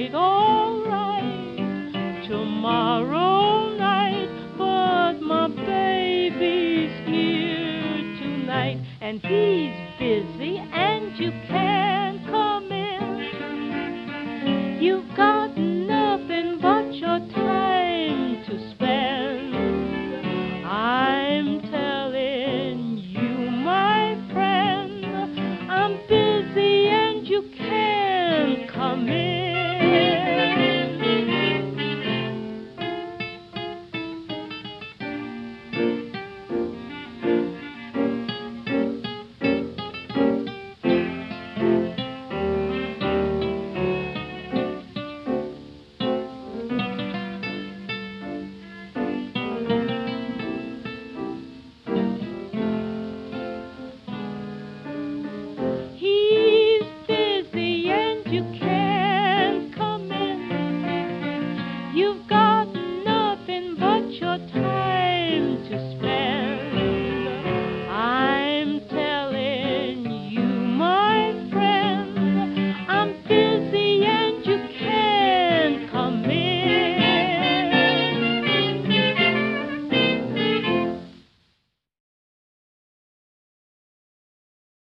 right, all right, tomorrow night. But my baby's here tonight, and he's busy, and you can't. your time to spend.